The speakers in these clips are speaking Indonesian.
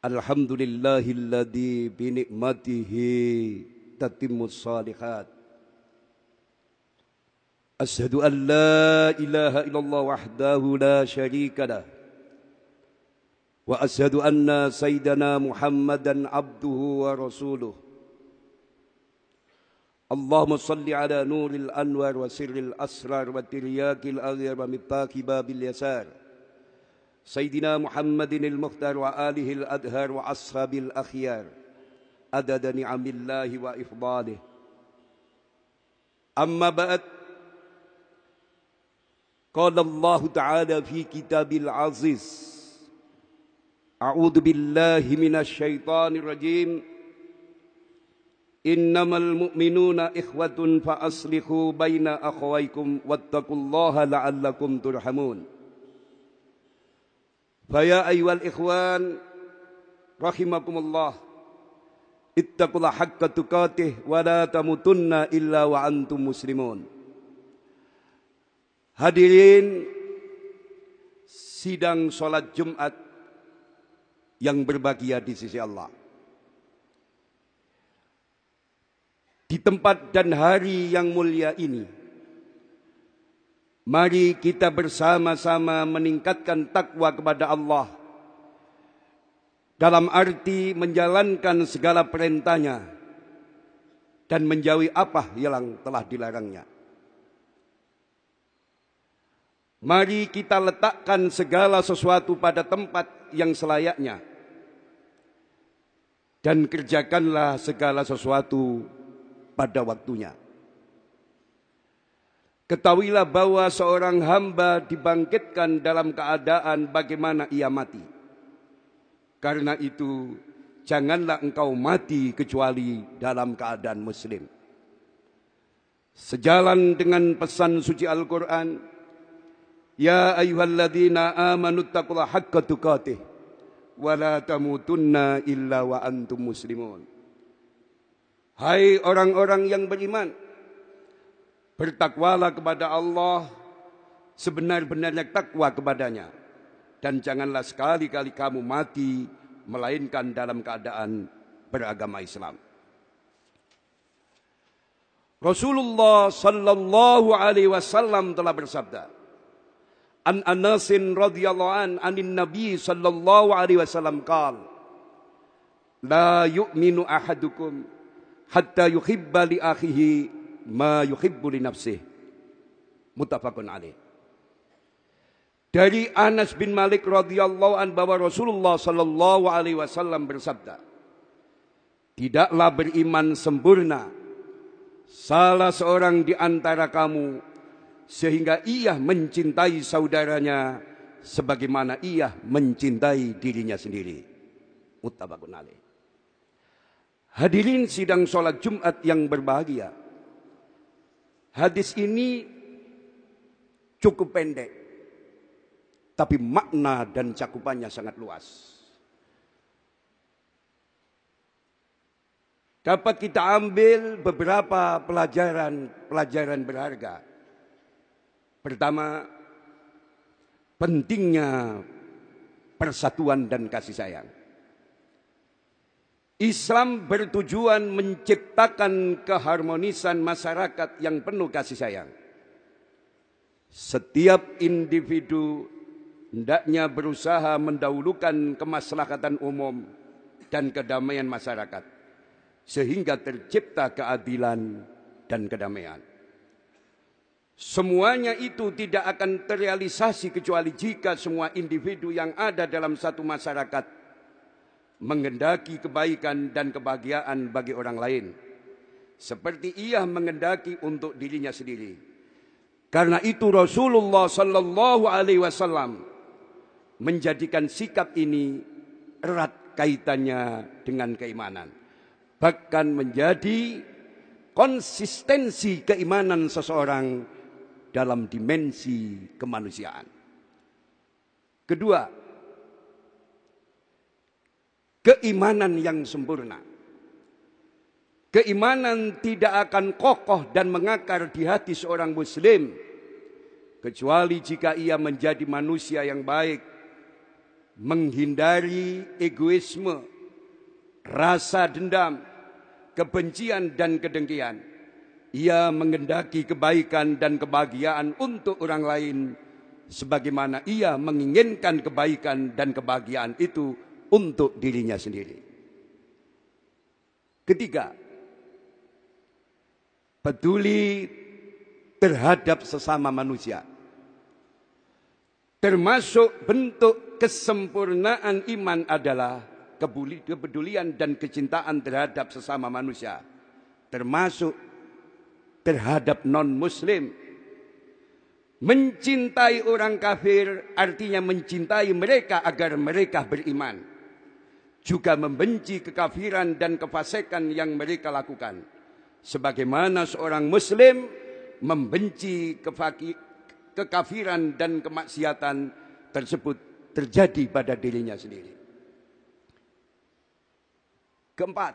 الحمد لله الذي بنعمته تتم الصالحات. أشهد أن لا إله إلا الله وحده لا شريك له. وأشهد أن سيدنا محمدا عبده ورسوله. اللهم صل على نور الأنوار وسر الأسرار والترياك الأغير ومفتاح باب اليسار. سيدنا محمد المختار وآله الأدهار وأصحاب الأخيار عدد نعم الله وإفضاله. أما بعد قال الله تعالى في كتاب العزيز أعوذ بالله من الشيطان الرجيم إنما المؤمنون إخوة فأصلحوا بين أخويكم واتقوا الله لعلكم ترحمون. Faya ayyuhal ikhwan rahimakumullah ittaqullaha haqqa tuqatih wa la tamutunna illa wa antum muslimun. Hadirin sidang salat Jumat yang berbahagia di sisi Allah. Di tempat dan hari yang mulia ini mari kita bersama-sama meningkatkan takwa kepada Allah dalam arti menjalankan segala perintahnya dan menjauhi apa yang telah dilarangnya. Mari kita letakkan segala sesuatu pada tempat yang selayaknya. Dan kerjakanlah segala sesuatu pada waktunya. Ketahuilah bahwa seorang hamba dibangkitkan dalam keadaan bagaimana ia mati. Karena itu, janganlah engkau mati kecuali dalam keadaan muslim. Sejalan dengan pesan suci Al-Quran, Ya ayuhalladzina amanu taqullaha haqqa tuqatih wa la tamutunna illa wa antum muslimun. Hai orang-orang yang beriman, bertakwalah kepada Allah sebenar-benarnya takwa kepadanya. Dan janganlah sekali-kali kamu mati melainkan dalam keadaan beragama Islam. Rasulullah sallallahu alaihi wasallam telah bersabda, An Anasin radhiyallahu an anin Nabi sallallahu alaihi wasallam qala La yu'minu ahadukum hatta yuhibba li akhihi ma yuhibbu li nafsihi. Muttafaqun alaih. Dari Anas bin Malik radhiyallahu an bahwa Rasulullah sallallahu alaihi wasallam bersabda, Tidaklah beriman sempurna salah seorang di antara kamu sehingga ia mencintai saudaranya sebagaimana ia mencintai dirinya sendiri. Muttafaqun alaih. Hadirin sidang sholat Jumat yang berbahagia. Hadis ini cukup pendek. Tapi makna dan cakupannya sangat luas. Dapat kita ambil beberapa pelajaran-pelajaran berharga. Pertama, pentingnya persatuan dan kasih sayang. Islam bertujuan menciptakan keharmonisan masyarakat yang penuh kasih sayang. Setiap individu hendaknya berusaha mendahulukan kemaslahatan umum dan kedamaian masyarakat sehingga tercipta keadilan dan kedamaian. Semuanya itu tidak akan terrealisasi kecuali jika semua individu yang ada dalam satu masyarakat mengendaki kebaikan dan kebahagiaan bagi orang lain seperti ia mengendaki untuk dirinya sendiri. Karena itu Rasulullah sallallahu alaihi wasallam menjadikan sikap ini erat kaitannya dengan keimanan. Bahkan menjadi konsistensi keimanan seseorang dalam dimensi kemanusiaan. Kedua, keimanan yang sempurna. Keimanan tidak akan kokoh dan mengakar di hati seorang muslim kecuali jika ia menjadi manusia yang baik menghindari egoisme, rasa dendam, kebencian dan kedengkian. Ia mengendaki kebaikan dan kebahagiaan untuk orang lain sebagaimana ia menginginkan kebaikan dan kebahagiaan itu untuk dirinya sendiri. Ketiga, peduli terhadap sesama manusia. Termasuk bentuk kesempurnaan iman adalah kepedulian dan kecintaan terhadap sesama manusia. Termasuk terhadap non-muslim. Mencintai orang kafir artinya mencintai mereka agar mereka beriman. Juga membenci kekafiran dan kefasikan yang mereka lakukan. Sebagaimana seorang muslim membenci kekafiran dan kemaksiatan tersebut terjadi pada dirinya sendiri. Keempat,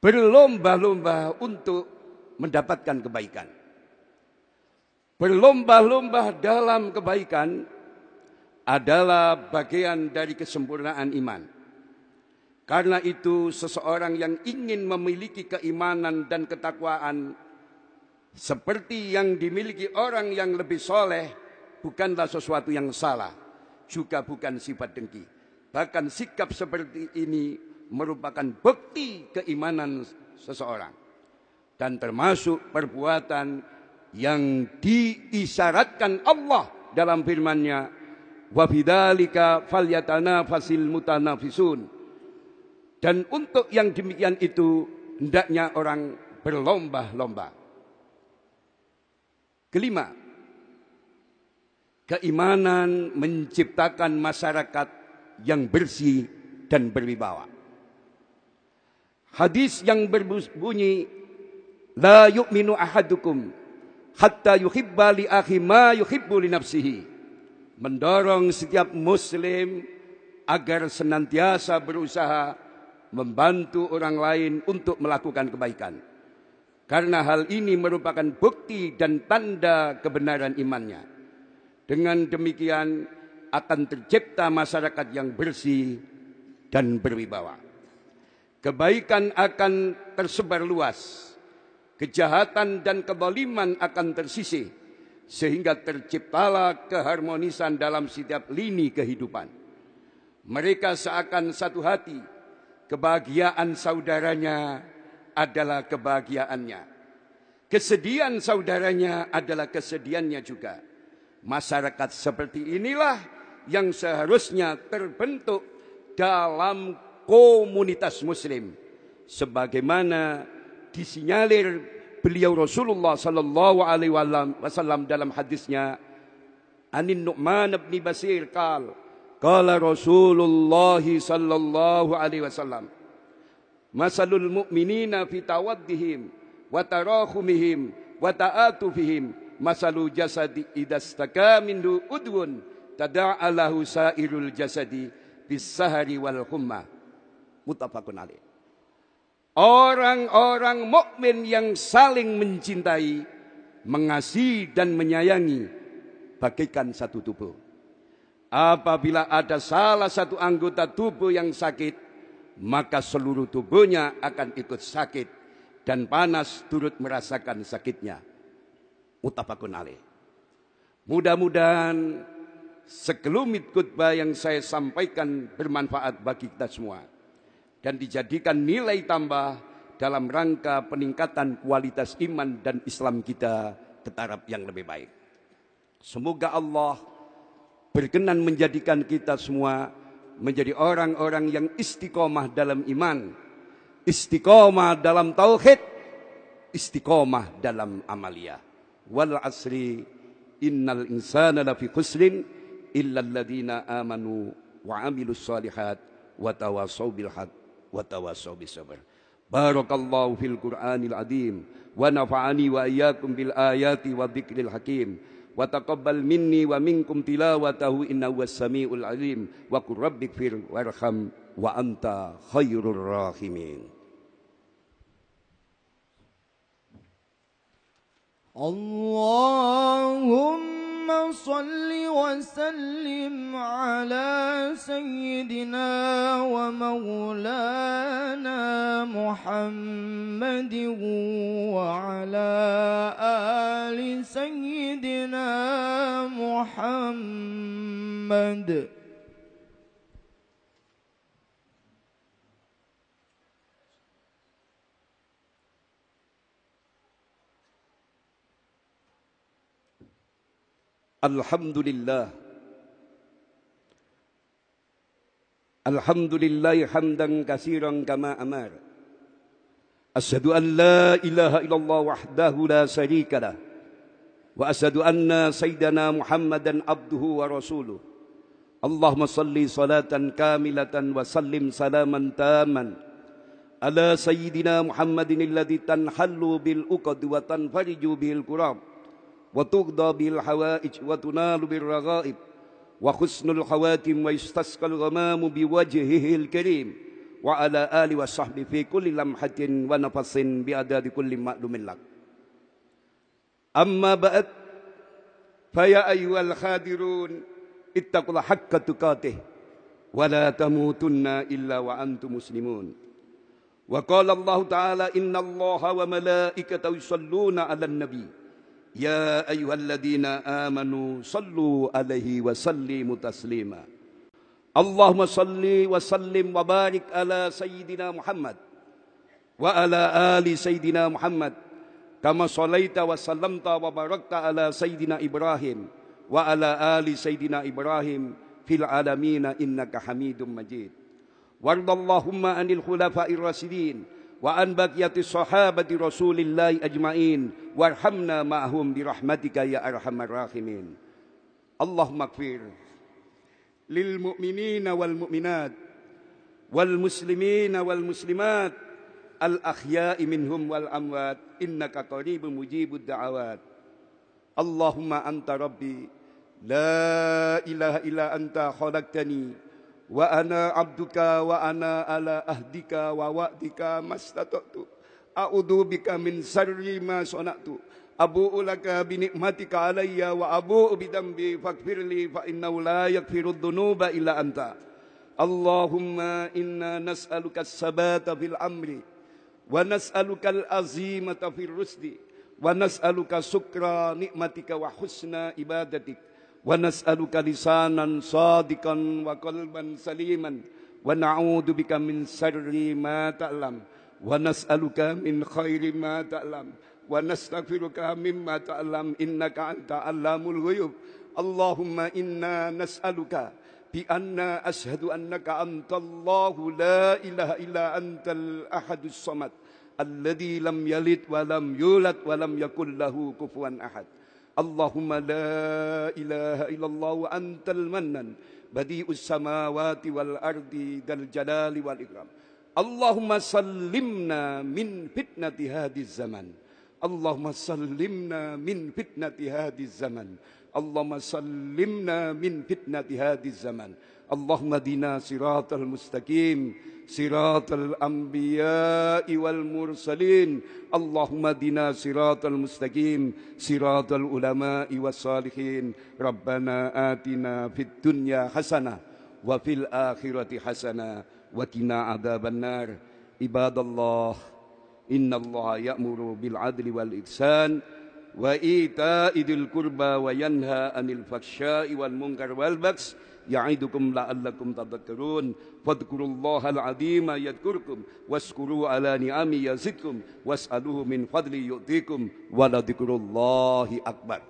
berlomba-lomba untuk mendapatkan kebaikan. Berlomba-lomba dalam kebaikan adalah bagian dari kesempurnaan iman. Karena itu seseorang yang ingin memiliki keimanan dan ketakwaan seperti yang dimiliki orang yang lebih soleh bukanlah sesuatu yang salah, juga bukan sifat dengki. Bahkan sikap seperti ini merupakan bukti keimanan seseorang. Dan termasuk perbuatan yang diisyaratkan Allah dalam firman-Nya, "Wa bidzalika falyatanafasil mutanafisun." Dan untuk yang demikian itu hendaknya orang berlomba-lomba. Kelima, keimanan menciptakan masyarakat yang bersih dan berwibawa. Hadis yang berbunyi la yu'minu ahadukum hatta yuhibba li akhi ma yuhibbu li nafsihi. Mendorong setiap muslim agar senantiasa berusaha membantu orang lain untuk melakukan kebaikan. Karena hal ini merupakan bukti dan tanda kebenaran imannya. Dengan demikian akan tercipta masyarakat yang bersih dan berwibawa. Kebaikan akan tersebar luas. Kejahatan dan kebaliman akan tersisih. Sehingga terciptalah keharmonisan dalam setiap lini kehidupan. Mereka seakan satu hati. Kebahagiaan saudaranya adalah kebahagiaannya. Kesedihan saudaranya adalah kesedihannya juga. Masyarakat seperti inilah yang seharusnya terbentuk dalam komunitas muslim. Sebagaimana disinyalir beliau Rasulullah sallallahu alaihi wasallam dalam hadisnya Anin Nu'man bin Basir qal qala Rasulullah sallallahu alaihi wasallam Masalul mu'minina fi tawaddihim wa tarahumihim wa ta'atufihim masalu jasadi idastaka minhu udwun tada'alahu sairul jasadi bis sahari wal humma muttafaqun alaih Orang-orang mukmin yang saling mencintai, mengasihi dan menyayangi bagaikan satu tubuh. Apabila ada salah satu anggota tubuh yang sakit, maka seluruh tubuhnya akan ikut sakit dan panas turut merasakan sakitnya. Mutafakun alaih. Mudah-mudahan sekelumit khutbah yang saya sampaikan bermanfaat bagi kita semua dan dijadikan nilai tambah dalam rangka peningkatan kualitas iman dan Islam kita ke taraf yang lebih baik. Semoga Allah berkenan menjadikan kita semua menjadi orang-orang yang istiqomah dalam iman, istiqomah dalam tauhid, istiqomah dalam amalia. Wal asri innal insana lafi khusrin illa alladhina amanu wa amilus salihat wa tawasaw bil وتواصوا بالصبر بارك الله في القرآن العظيم ونفعني وإياكم بالآيات والذكر الحكيم. وتقبل مني ومنكم تلاوته إنه هو السميع العليم. وقل رب اغفر وارحم وأنت خير الراحمين. اللهم اللهم صل وسلم على سيدنا ومولانا محمد وعلى آل سيدنا محمد. الحمد لله الحمد لله حمدا كثيرا كما أمر. أشهد أن لا إله إلا الله وحده لا شريك له. وأشهد أن سيدنا محمدا عبده ورسوله. اللهم صل صلاة كاملة وسلم سلاما تاما على سيدنا محمد الذي تنحل بالأقد وتنفرج به الكرام وتقضى به الحوائج وتنال بالرغائب وحسن الخواتم ويستسقى الغمام بوجهه الكريم وعلى آله وصحبه في كل لمحة ونفس بأداد كل معلوم لك. أما بعد فيا أيها الخادرون اتقوا الله حق تقاته ولا تموتن إلا وأنتم مسلمون. وقال الله تعالى إن الله وملائكته يصلون على النبي. يا أيها الذين آمنوا صلوا عليه وسلموا تسليما اللهم صل وسلم وبارك على سيدنا محمد وعلى آل سيدنا محمد كما صليت وسلمت وباركت على سيدنا إبراهيم وعلى آل سيدنا إبراهيم في العالمين إنك حميد مجيد وارض اللهم عن الخلفاء الراشدين وعن بقية الصحابة رسول الله أجمعين. وارحمنا معهم برحمتك يا أرحم الراحمين. اللهم اغفر للمؤمنين والمؤمنات والمسلمين والمسلمات الأحياء منهم والأموات. إنك قريب مجيب الدعوات. اللهم أنت ربي. لا إله إلا أنت خلقتني. Wa ana abduka wa ana ala ahdika wa wa'dika mastata'tu. A'udhu bika min sarri ma sona'tu. Abu'u laka binikmatika alaiya wa abu'u bidambi fakfirli fa innau la yakfiru dhunuba illa anta. Allahumma inna nas'aluka sabata fil amri. Wa nas'aluka al-azimata fil rusdi. Wa nas'aluka sukra nikmatika wa husna ibadatik. ونسألك لسانا صادقا وقلبا سليما ونعوذ بك من شر ما تعلم ونسألك من خير ما تعلم ونستغفرك مما تعلم إنك أنت علام الغيوب. اللهم إنا نسألك بأن أشهد أنك أنت الله. لا إله إلا أنت الأحد الصمد الذي لم يلد ولم يولد ولم يكن له كفوا أحد. اللهم لا إله إلا الله وأنت المنن. بديء السماوات والأرض ذا الجلال والإكرام. اللهم سلمنا من فتنة هذه الزمن. اللهم سلمنا من فتنة هذه الزمن. اللهم سلمنا من فتنة هذه الزمن. اللهم دنا صراط المستقيم صراط الأنبياء والمرسلين. اللهم دنا صراط المستقيم صراط العلماء والصالحين. ربنا آتنا في الدنيا حسنة وفي الآخرة حسنة وقنا عذاب النار. عباد الله إن الله يأمر بالعدل والإحسان وإيتاء ذي القربى وينهى عن الفحشاء والمنكر والبغي ya'idukum la'allakum tadhakkarun fadhkurullaha al'azim yadhkurkum washkuru ala ni'ami yazidkum wasaluhu min fadli yu'tikum wa la dhikrullahi akbar